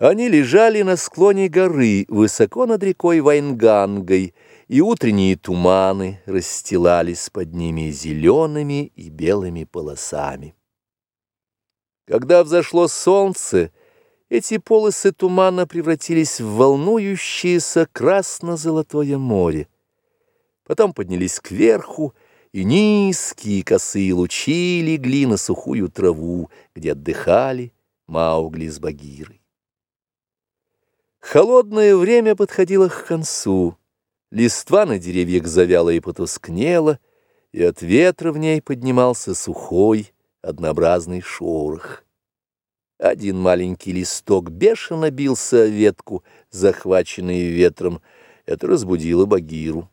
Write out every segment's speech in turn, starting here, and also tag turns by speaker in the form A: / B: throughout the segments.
A: Они лежали на склоне горы, высоко над рекой Вайнгангой, и утренние туманы расстилались под ними зелеными и белыми полосами. Когда взошло солнце, эти полосы тумана превратились в волнующееся красно-золотое море. Потом поднялись кверху, и низкие косые лучи легли на сухую траву, где отдыхали Маугли с Багирой. Холодное время подходило к концу. Листва на деревьях завяла и потускнела, и от ветра в ней поднимался сухой, однообразный шорох. Один маленький листок бешено бился о ветку, захваченный ветром. Это разбудило Багиру.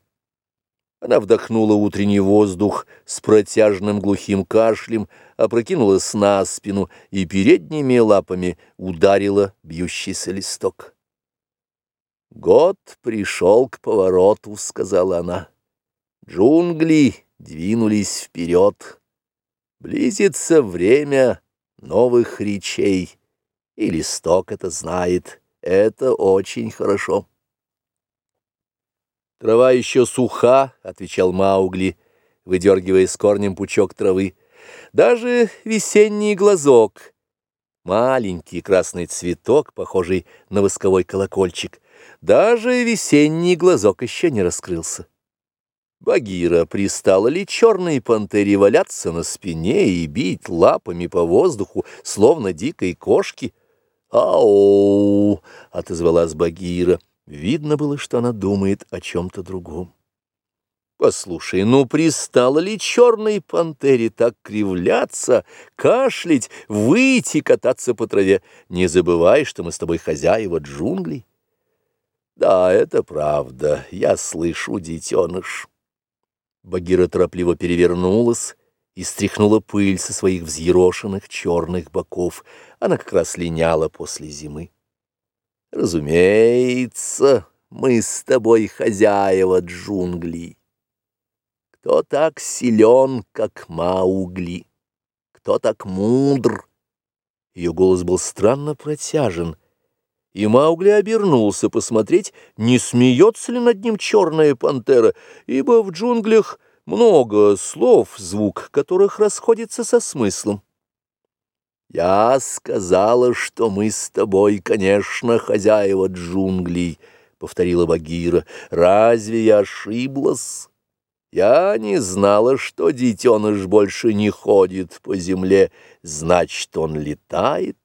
A: Она вдохнула утренний воздух с протяжным глухим кашлем, опрокинулась на спину и передними лапами ударила бьющийся листок. «Год пришел к повороту», — сказала она. «Джунгли двинулись вперед. Близится время новых речей, и листок это знает. Это очень хорошо». «Трава еще суха», — отвечал Маугли, выдергивая с корнем пучок травы. «Даже весенний глазок, маленький красный цветок, похожий на восковой колокольчик — даже весенний глазок еще не раскрылся. Багира пристала ли черной пантере валяться на спине и бить лапами по воздуху, словно дикой кошки? «Ау!» — отозвалась Багира. Видно было, что она думает о чем-то другом. Послушай, ну пристала ли черной пантере так кривляться, кашлять, выйти кататься по траве? Не забывай, что мы с тобой хозяева джунглей. Да, это правда, я слышу, детеныш. Багира торопливо перевернулась и стряхнула пыль со своих взъерошенных черных боков. Она как раз линяла после зимы. Разумеется, мы с тобой хозяева джунглей. Кто так силен, как Маугли? Кто так мудр? Ее голос был странно протяжен — и Маугли обернулся посмотреть, не смеется ли над ним черная пантера, ибо в джунглях много слов, звук которых расходится со смыслом. «Я сказала, что мы с тобой, конечно, хозяева джунглей», — повторила Багира. «Разве я ошиблась? Я не знала, что детеныш больше не ходит по земле, значит, он летает».